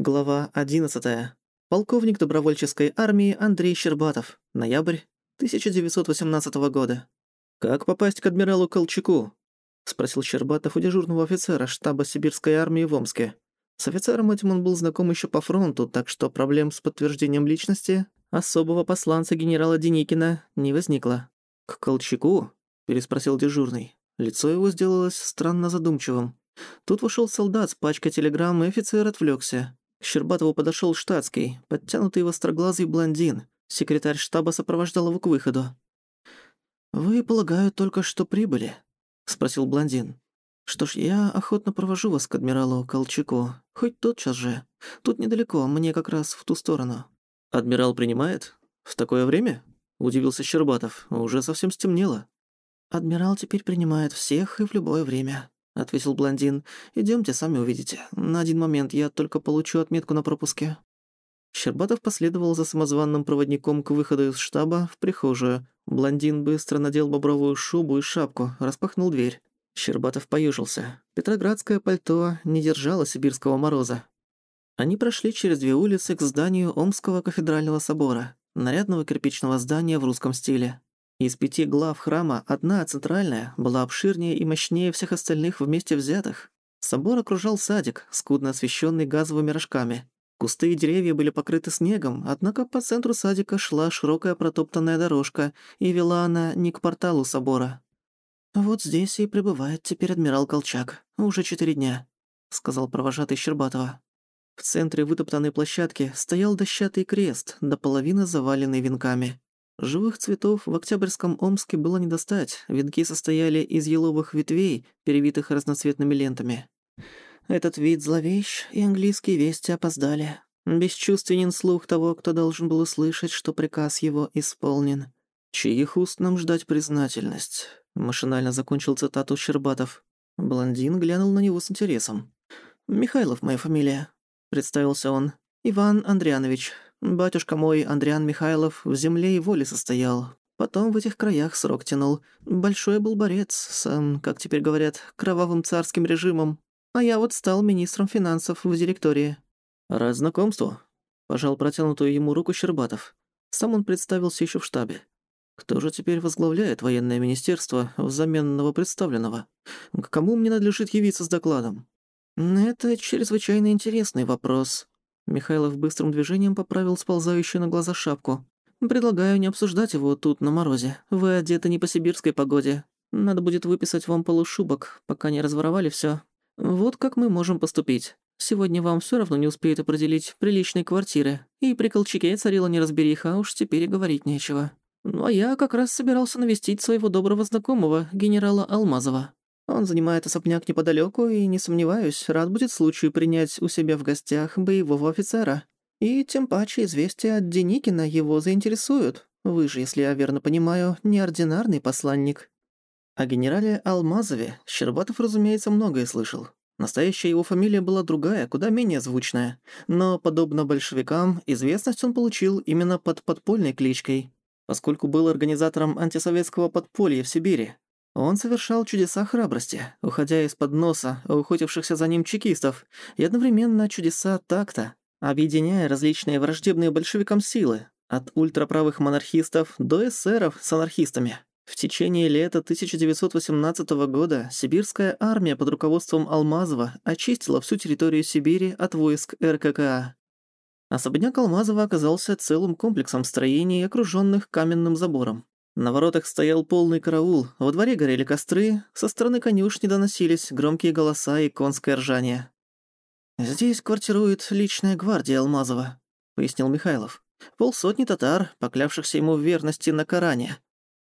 Глава 11. Полковник добровольческой армии Андрей Щербатов. Ноябрь 1918 года. «Как попасть к адмиралу Колчаку?» — спросил Щербатов у дежурного офицера штаба сибирской армии в Омске. С офицером этим он был знаком еще по фронту, так что проблем с подтверждением личности особого посланца генерала Деникина не возникло. «К Колчаку?» — переспросил дежурный. Лицо его сделалось странно задумчивым. Тут вошел солдат с пачкой телеграмм, и офицер отвлекся. К Щербатову подошел штатский, подтянутый востроглазый блондин. Секретарь штаба сопровождал его к выходу. «Вы, полагаю, только что прибыли?» — спросил блондин. «Что ж, я охотно провожу вас к адмиралу Колчаку. Хоть тотчас же. Тут недалеко, мне как раз в ту сторону». «Адмирал принимает? В такое время?» — удивился Щербатов. «Уже совсем стемнело». «Адмирал теперь принимает всех и в любое время», ответил блондин. Идемте, сами увидите. На один момент я только получу отметку на пропуске». Щербатов последовал за самозванным проводником к выходу из штаба в прихожую. Блондин быстро надел бобровую шубу и шапку, распахнул дверь. Щербатов поюжился. Петроградское пальто не держало сибирского мороза. Они прошли через две улицы к зданию Омского кафедрального собора, нарядного кирпичного здания в русском стиле. Из пяти глав храма одна, центральная, была обширнее и мощнее всех остальных вместе взятых. Собор окружал садик, скудно освещенный газовыми рожками. Кусты и деревья были покрыты снегом, однако по центру садика шла широкая протоптанная дорожка, и вела она не к порталу собора. «Вот здесь и пребывает теперь адмирал Колчак. Уже четыре дня», — сказал провожатый Щербатова. В центре вытоптанной площадки стоял дощатый крест, до половины заваленный венками. Живых цветов в Октябрьском Омске было не достать, венки состояли из еловых ветвей, перевитых разноцветными лентами. Этот вид зловещ, и английские вести опоздали. Бесчувственен слух того, кто должен был услышать, что приказ его исполнен. «Чьих уст нам ждать признательность?» Машинально закончил цитату Щербатов. Блондин глянул на него с интересом. «Михайлов моя фамилия», — представился он. «Иван Андрианович, Батюшка мой, Андриан Михайлов, в земле и воле состоял. Потом в этих краях срок тянул. Большой был борец с, как теперь говорят, кровавым царским режимом. А я вот стал министром финансов в директории». «Рад знакомству», — пожал протянутую ему руку Щербатов. Сам он представился еще в штабе. «Кто же теперь возглавляет военное министерство взамен новопредставленного? К кому мне надлежит явиться с докладом?» «Это чрезвычайно интересный вопрос», Михайлов быстрым движением поправил сползающую на глаза шапку. «Предлагаю не обсуждать его тут, на морозе. Вы одеты не по сибирской погоде. Надо будет выписать вам полушубок, пока не разворовали всё. Вот как мы можем поступить. Сегодня вам всё равно не успеют определить приличные квартиры. И при Колчаке царила неразбериха, а уж теперь и говорить нечего. Ну а я как раз собирался навестить своего доброго знакомого, генерала Алмазова. Он занимает особняк неподалеку и, не сомневаюсь, рад будет случаю принять у себя в гостях боевого офицера. И тем паче известия от Деникина его заинтересуют. Вы же, если я верно понимаю, неординарный посланник». О генерале Алмазове Щербатов, разумеется, многое слышал. Настоящая его фамилия была другая, куда менее звучная. Но, подобно большевикам, известность он получил именно под подпольной кличкой, поскольку был организатором антисоветского подполья в Сибири, он совершал чудеса храбрости, уходя из-под носа охотившихся за ним чекистов, и одновременно чудеса такта, объединяя различные враждебные большевикам силы, от ультраправых монархистов до эсеров с анархистами. В течение лета 1918 года сибирская армия под руководством Алмазова очистила всю территорию Сибири от войск РККА. Особняк Алмазова оказался целым комплексом строений, окружённых каменным забором. На воротах стоял полный караул, во дворе горели костры, со стороны конюшни доносились громкие голоса и конское ржание. «Здесь квартирует личная гвардия Алмазова», — пояснил Михайлов. «Полсотни татар, поклявшихся ему в верности на Коране».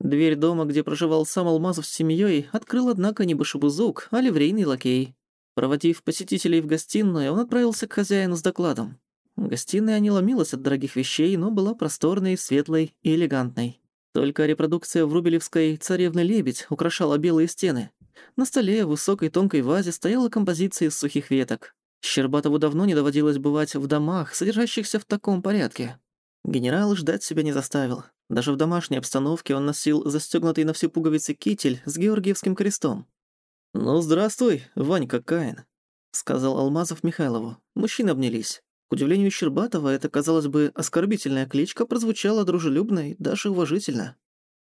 Дверь дома, где проживал сам Алмазов с семьей, открыл, однако, не башебузук, а ливрейный лакей. Проводив посетителей в гостиную, он отправился к хозяину с докладом. Гостиная не ломилась от дорогих вещей, но была просторной, светлой и элегантной. Только репродукция Врубелевской «Царевны лебедь» украшала белые стены. На столе в высокой тонкой вазе стояла композиция из сухих веток. Щербатову давно не доводилось бывать в домах, содержащихся в таком порядке. Генерал ждать себя не заставил. Даже в домашней обстановке он носил застёгнутый на все пуговицы китель с георгиевским крестом. «Ну, здравствуй, Ванька Каин», — сказал Алмазов Михайлову. Мужчины обнялись. К удивлению Щербатова, эта, казалось бы, оскорбительная кличка прозвучала дружелюбно и даже уважительно.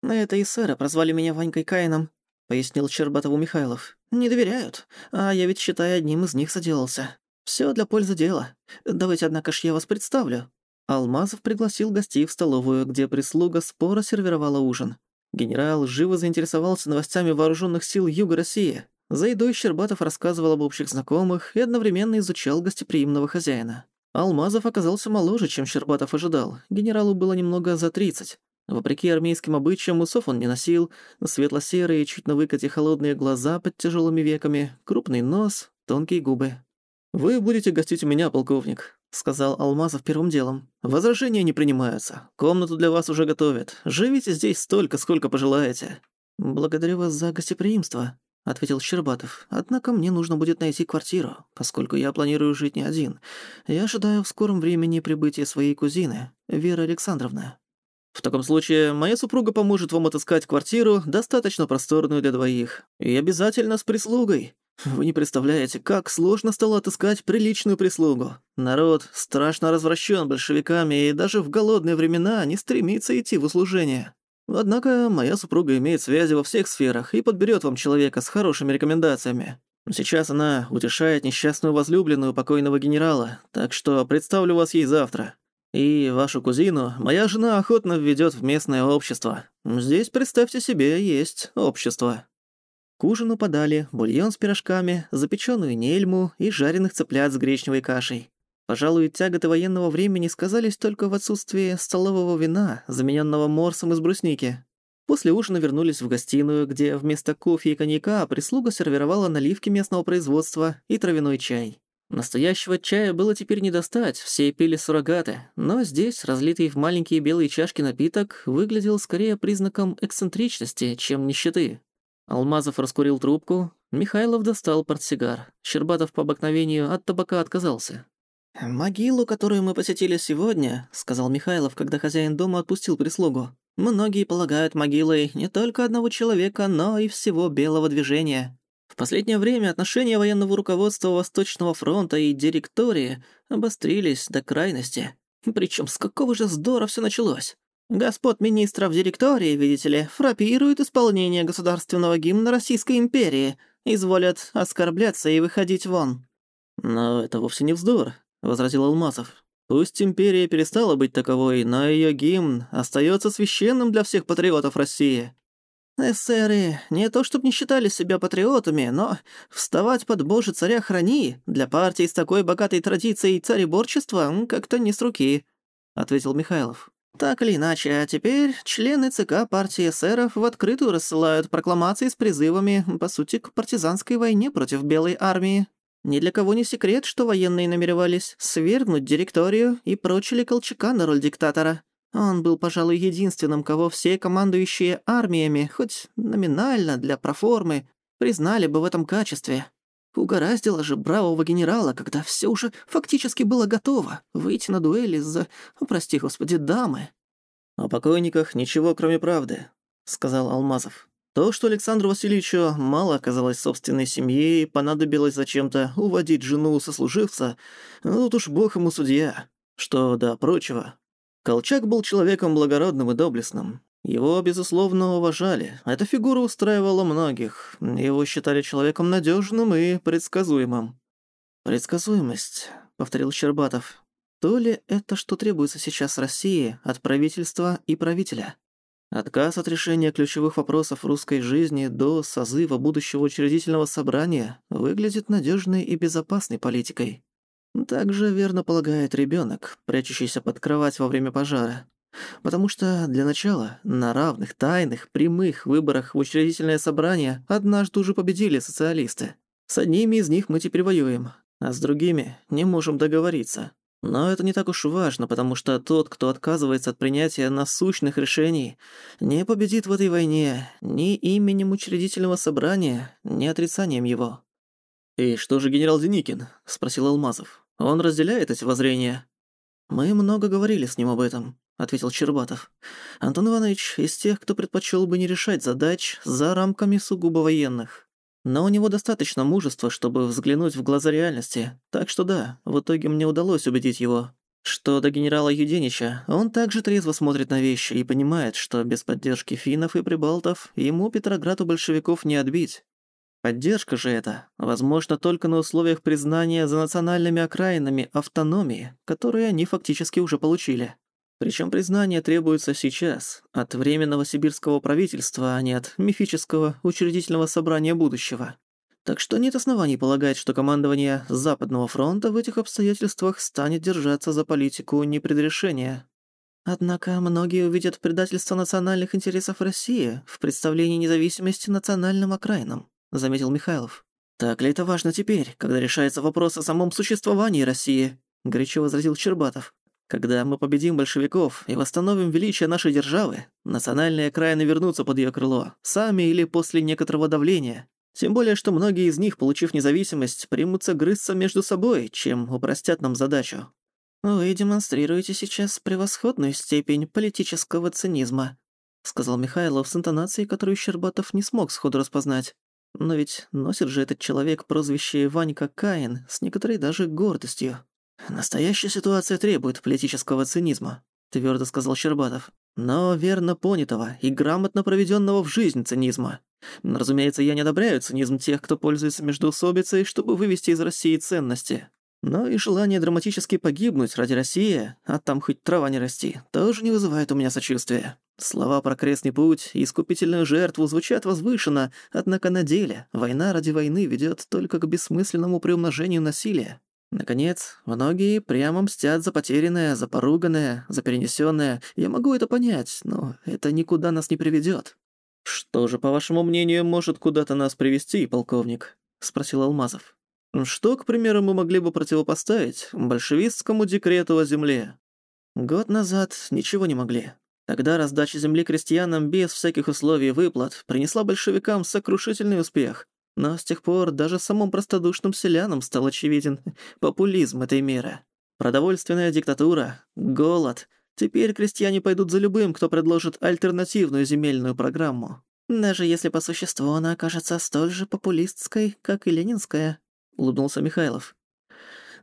«На это и сэра прозвали меня Ванькой Каином», — пояснил Щербатову Михайлов. «Не доверяют, а я ведь, считай, одним из них заделался. Всё для пользы дела. Давайте, однако ж, я вас представлю». Алмазов пригласил гостей в столовую, где прислуга споро сервировала ужин. Генерал живо заинтересовался новостями вооруженных сил Юга России. За едой Щербатов рассказывал об общих знакомых и одновременно изучал гостеприимного хозяина. Алмазов оказался моложе, чем Щербатов ожидал. Генералу было немного за 30. Вопреки армейским обычаям, усов он не носил, светло-серые, чуть на выкате холодные глаза под тяжелыми веками, крупный нос, тонкие губы. «Вы будете гостить у меня, полковник», — сказал Алмазов первым делом. «Возражения не принимаются. Комнату для вас уже готовят. Живите здесь столько, сколько пожелаете». «Благодарю вас за гостеприимство», — ответил Щербатов. «Однако мне нужно будет найти квартиру, поскольку я планирую жить не один. Я ожидаю в скором времени прибытия своей кузины, Веры Александровны». «В таком случае моя супруга поможет вам отыскать квартиру, достаточно просторную для двоих. И обязательно с прислугой. Вы не представляете, как сложно стало отыскать приличную прислугу. Народ страшно развращен большевиками и даже в голодные времена не стремится идти в услужение. Однако моя супруга имеет связи во всех сферах и подберет вам человека с хорошими рекомендациями. Сейчас она утешает несчастную возлюбленную покойного генерала, так что представлю вас ей завтра. И вашу кузину моя жена охотно введет в местное общество. Здесь, представьте себе, есть общество». К ужину подали бульон с пирожками, запеченную нельму и жареных цыплят с гречневой кашей. Пожалуй, тяготы военного времени сказались только в отсутствии столового вина, замененного морсом из брусники. После ужина вернулись в гостиную, где вместо кофе и коньяка прислуга сервировала наливки местного производства и травяной чай. Настоящего чая было теперь не достать, все пили суррогаты, но здесь разлитый в маленькие белые чашки напиток выглядел скорее признаком эксцентричности, чем нищеты. Алмазов раскурил трубку, Михайлов достал портсигар. Щербатов по обыкновению от табака отказался. «Могилу, которую мы посетили сегодня», — сказал Михайлов, когда хозяин дома отпустил прислугу. «Многие полагают могилой не только одного человека, но и всего белого движения. В последнее время отношения военного руководства Восточного фронта и директории обострились до крайности. Причем с какого же здорово все началось? Господ министров директории, видите ли, фрапируют исполнение государственного гимна Российской империи, изволят оскорбляться и выходить вон». «Но это вовсе не вздор», — возразил Алмазов. «Пусть империя перестала быть таковой, но ее гимн остается священным для всех патриотов России». «Эсеры не то чтобы не считали себя патриотами, но вставать под «Боже, царя храни» для партии с такой богатой традицией цаrebорчества как-то не с руки», — ответил Михайлов. Так или иначе, а теперь члены ЦК партии эсеров в открытую рассылают прокламации с призывами, по сути, к партизанской войне против Белой армии. Ни для кого не секрет, что военные намеревались свергнуть директорию и прочили Колчака на роль диктатора. Он был, пожалуй, единственным, кого все командующие армиями, хоть номинально для проформы, признали бы в этом качестве. Угораздило же бравого генерала, когда все уже фактически было готово, выйти на дуэль из-за, прости господи, дамы. «О покойниках ничего, кроме правды», — сказал Алмазов. «То, что Александру Васильевичу мало оказалось собственной семьи и понадобилось зачем-то уводить жену сослуживца, тут уж бог ему судья. Что до прочего. Колчак был человеком благородным и доблестным. Его, безусловно, уважали. Эта фигура устраивала многих. Его считали человеком надежным и предсказуемым. «Предсказуемость», — повторил Щербатов. «То ли это, что требуется сейчас России от правительства и правителя?» Отказ от решения ключевых вопросов русской жизни до созыва будущего учредительного собрания выглядит надежной и безопасной политикой. Также верно полагает ребенок, прячущийся под кровать во время пожара. Потому что для начала на равных, тайных, прямых выборах в учредительное собрание однажды уже победили социалисты. С одними из них мы теперь воюем, а с другими не можем договориться. Но это не так уж важно, потому что тот, кто отказывается от принятия насущных решений, не победит в этой войне ни именем учредительного собрания, ни отрицанием его. «И что же генерал Деникин?» — спросил Алмазов. «Он разделяет эти воззрения?» «Мы много говорили с ним об этом ответил Чербатов. Антон Иванович из тех, кто предпочел бы не решать задач за рамками сугубо военных. Но у него достаточно мужества, чтобы взглянуть в глаза реальности. Так что да, в итоге мне удалось убедить его. Что до генерала Юденича, он также трезво смотрит на вещи и понимает, что без поддержки финнов и прибалтов ему Петроград у большевиков не отбить. Поддержка же это возможно только на условиях признания за национальными окраинами автономии, которые они фактически уже получили. Причем признание требуется сейчас, от Временного сибирского правительства, а не от мифического учредительного собрания будущего. Так что нет оснований полагать, что командование Западного фронта в этих обстоятельствах станет держаться за политику непредрешения. Однако многие увидят предательство национальных интересов России в представлении независимости национальным окраинам, заметил Михайлов. Так ли это важно теперь, когда решается вопрос о самом существовании России? горячо возразил Щербатов. Когда мы победим большевиков и восстановим величие нашей державы, национальные окраины вернутся под ее крыло, сами или после некоторого давления. Тем более, что многие из них, получив независимость, примутся грызться между собой, чем упростят нам задачу. «Вы демонстрируете сейчас превосходную степень политического цинизма», сказал Михайлов с интонацией, которую Щербатов не смог сходу распознать. Но ведь носит же этот человек прозвище Ванька Каин с некоторой даже гордостью. «Настоящая ситуация требует политического цинизма», — твердо сказал Щербатов. «Но верно понятого и грамотно проведенного в жизнь цинизма. Разумеется, я не одобряю цинизм тех, кто пользуется междоусобицей, чтобы вывести из России ценности. Но и желание драматически погибнуть ради России, а там хоть трава не расти, тоже не вызывает у меня сочувствия. Слова про крестный путь и искупительную жертву звучат возвышенно, однако на деле война ради войны ведет только к бессмысленному приумножению насилия. Наконец, многие прямо мстят за потерянное, за поруганное, за перенесенное. Я могу это понять, но это никуда нас не приведет. «Что же, по вашему мнению, может куда-то нас привести, полковник?» — спросил Алмазов. «Что, к примеру, мы могли бы противопоставить большевистскому декрету о земле?» Год назад ничего не могли. Тогда раздача земли крестьянам без всяких условий выплат принесла большевикам сокрушительный успех. Но с тех пор даже самым простодушным селянам стал очевиден популизм этой меры. Продовольственная диктатура, голод. Теперь крестьяне пойдут за любым, кто предложит альтернативную земельную программу. Даже если по существу она окажется столь же популистской, как и ленинская, улыбнулся Михайлов.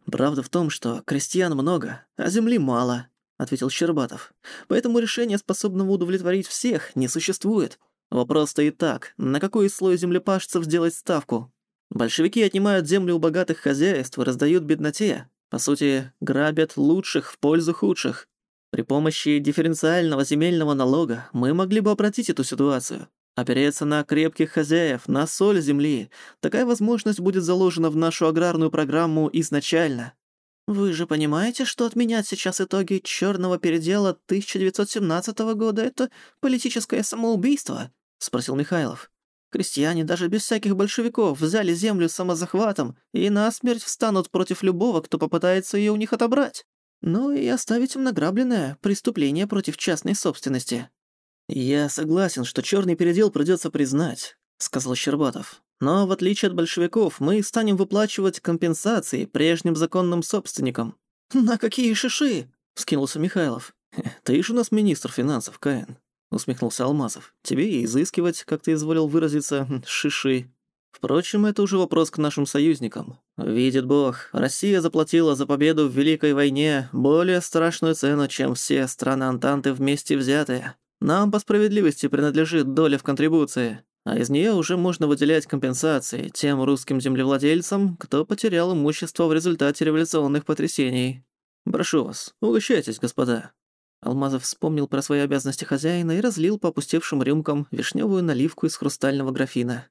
Правда в том, что крестьян много, а земли мало, ответил Щербатов. Поэтому решения, способного удовлетворить всех, не существует. Вопрос стоит так, на какой слой землепашцев сделать ставку? Большевики отнимают землю у богатых хозяйств и раздают бедноте. По сути, грабят лучших в пользу худших. При помощи дифференциального земельного налога мы могли бы обратить эту ситуацию. Опереться на крепких хозяев, на соль земли. Такая возможность будет заложена в нашу аграрную программу изначально. Вы же понимаете, что отменять сейчас итоги черного передела 1917 года – это политическое самоубийство? — спросил Михайлов. «Крестьяне даже без всяких большевиков взяли землю самозахватом и насмерть встанут против любого, кто попытается ее у них отобрать. Ну и оставить им награбленное преступление против частной собственности». «Я согласен, что черный передел придется признать», — сказал Щербатов. «Но в отличие от большевиков, мы станем выплачивать компенсации прежним законным собственникам». «На какие шиши?» — вскинулся Михайлов. «Ты ж у нас министр финансов, Каин. — усмехнулся Алмазов. «Тебе и изыскивать, как ты изволил выразиться, шиши. Впрочем, это уже вопрос к нашим союзникам. Видит Бог, Россия заплатила за победу в Великой войне более страшную цену, чем все страны Антанты вместе взятые. Нам по справедливости принадлежит доля в контрибуции, а из нее уже можно выделять компенсации тем русским землевладельцам, кто потерял имущество в результате революционных потрясений. Прошу вас, угощайтесь, господа. Алмазов вспомнил про свои обязанности хозяина и разлил по опустевшим рюмкам вишневую наливку из хрустального графина.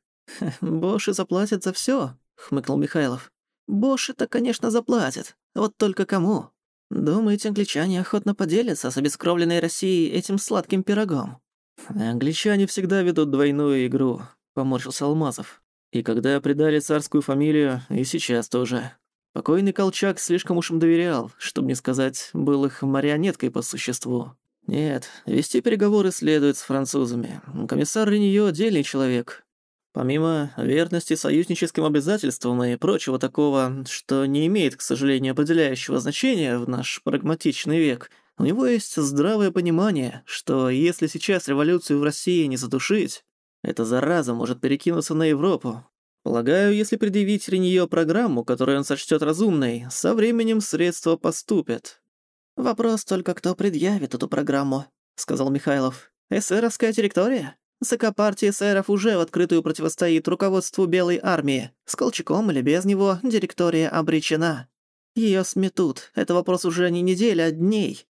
«Боши заплатят за все, хмыкнул Михайлов. «Боши-то, конечно, заплатят. Вот только кому? Думаете, англичане охотно поделятся с обескровленной Россией этим сладким пирогом?» «Англичане всегда ведут двойную игру», — поморщился Алмазов. «И когда предали царскую фамилию, и сейчас тоже. Покойный Колчак слишком уж им доверял, чтобы не сказать, был их марионеткой по существу. Нет, вести переговоры следует с французами. Комиссар Реньё – отдельный человек. Помимо верности союзническим обязательствам и прочего такого, что не имеет, к сожалению, определяющего значения в наш прагматичный век, у него есть здравое понимание, что если сейчас революцию в России не задушить, эта зараза может перекинуться на Европу, Полагаю, если предъявить Реньё программу, которую он сочтёт разумной, со временем средства поступят». «Вопрос только, кто предъявит эту программу», — сказал Михайлов. «Эсеровская территория? ЦК партии эсеров уже в открытую противостоит руководству Белой армии. С Колчаком или без него директория обречена. Её сметут. Это вопрос уже не недели, а дней».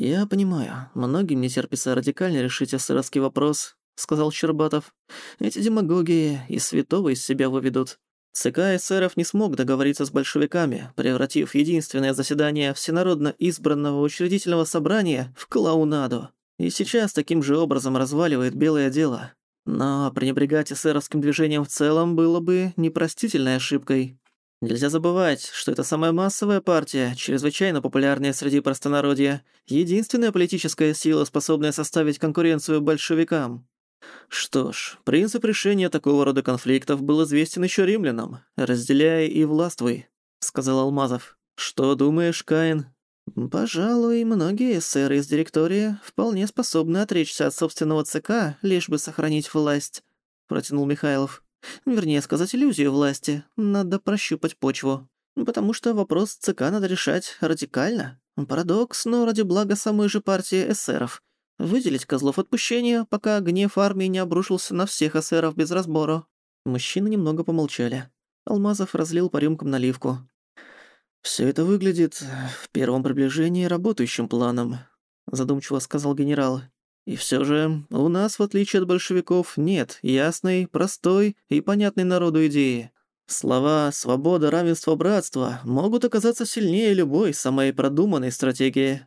«Я понимаю. Многим не терпится радикально решить эсеровский вопрос», — сказал Щербатов. «Эти демагоги и святого из себя выведут. ЦК эсеров не смог договориться с большевиками, превратив единственное заседание всенародно избранного учредительного собрания в клоунаду. И сейчас таким же образом разваливает белое дело. Но пренебрегать эсеровским движением в целом было бы непростительной ошибкой. Нельзя забывать, что это самая массовая партия, чрезвычайно популярная среди простонародья, единственная политическая сила, способная составить конкуренцию большевикам. Что ж, принцип решения такого рода конфликтов был известен еще римлянам. «Разделяй и властвуй», — сказал Алмазов. «Что думаешь, Каин?» «Пожалуй, многие эсеры из директории вполне способны отречься от собственного ЦК, лишь бы сохранить власть», — протянул Михайлов. «Вернее сказать, иллюзию власти. Надо прощупать почву. Потому что вопрос ЦК надо решать радикально. Парадокс, но ради блага самой же партии эсеров. Выделить козлов отпущения, пока гнев армии не обрушился на всех эсеров без разбору. Мужчины немного помолчали. Алмазов разлил по рюмкам наливку. «Всё это выглядит в первом приближении работающим планом», задумчиво сказал генерал. «И всё же у нас, в отличие от большевиков, нет ясной, простой и понятной народу идеи. Слова «свобода», «равенство», «братство» могут оказаться сильнее любой самой продуманной стратегии».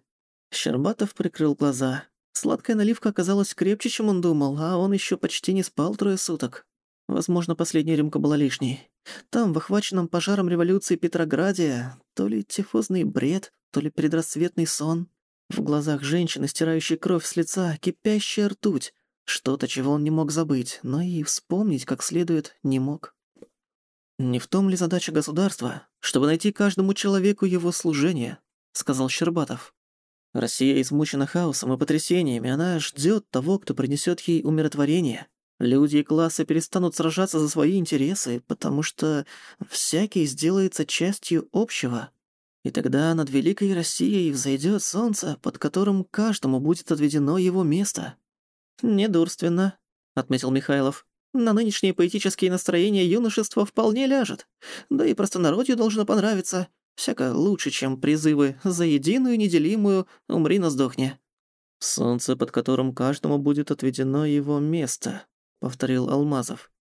Щербатов прикрыл глаза. Сладкая наливка оказалась крепче, чем он думал, а он еще почти не спал трое суток. Возможно, последняя рюмка была лишней. Там, в охваченном пожаром революции Петрограде, то ли тифозный бред, то ли предрассветный сон. В глазах женщины, стирающей кровь с лица, кипящая ртуть. Что-то, чего он не мог забыть, но и вспомнить как следует не мог. «Не в том ли задача государства, чтобы найти каждому человеку его служение?» — сказал Щербатов. Россия измучена хаосом и потрясениями, она ждет того, кто принесет ей умиротворение. Люди и классы перестанут сражаться за свои интересы, потому что всякий сделается частью общего. И тогда над великой Россией взойдет солнце, под которым каждому будет отведено его место. «Недурственно», — отметил Михайлов. «На нынешние поэтические настроения юношества вполне ляжет. Да и простонародью должно понравиться. Всяко лучше, чем призывы «за единую неделимую умри на сдохни». «Солнце, под которым каждому будет отведено его место», — повторил Алмазов.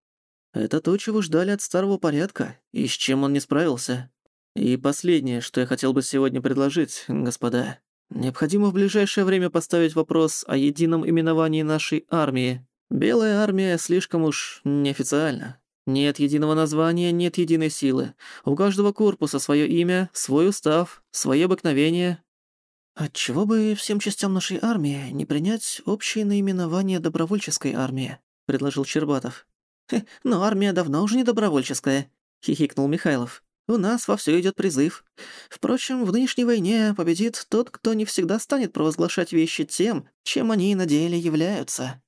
«Это то, чего ждали от старого порядка, и с чем он не справился. И последнее, что я хотел бы сегодня предложить, господа. Необходимо в ближайшее время поставить вопрос о едином именовании нашей армии. Белая армия слишком уж неофициальна. Нет единого названия, нет единой силы. У каждого корпуса свое имя, свой устав, свои обыкновения. Отчего бы всем частям нашей армии не принять общее наименование добровольческой армии, предложил Щербатов. но армия давно уже не добровольческая, хихикнул Михайлов. У нас вовсю идет призыв. Впрочем, в нынешней войне победит тот, кто не всегда станет провозглашать вещи тем, чем они на деле являются.